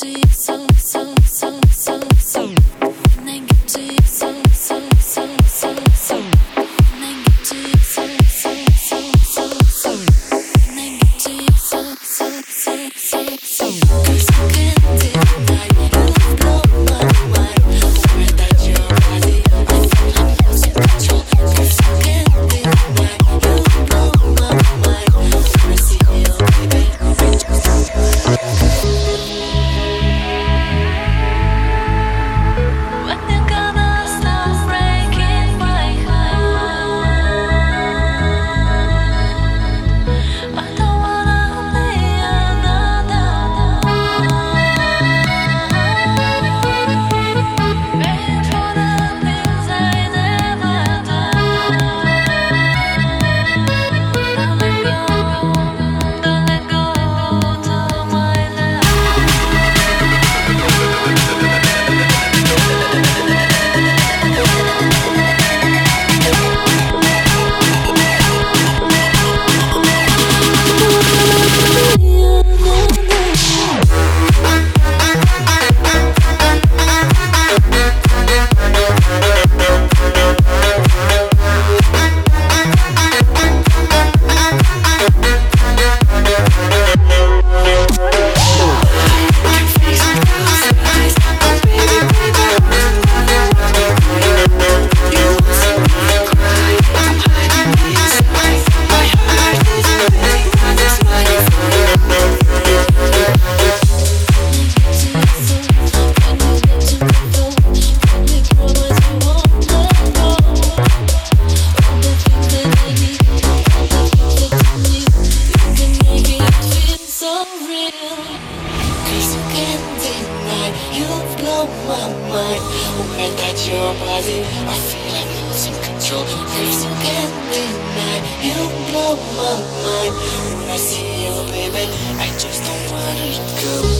so so your body I feel like losing control Cause you can't deny You blow my mind When I see you, baby I just don't wanna go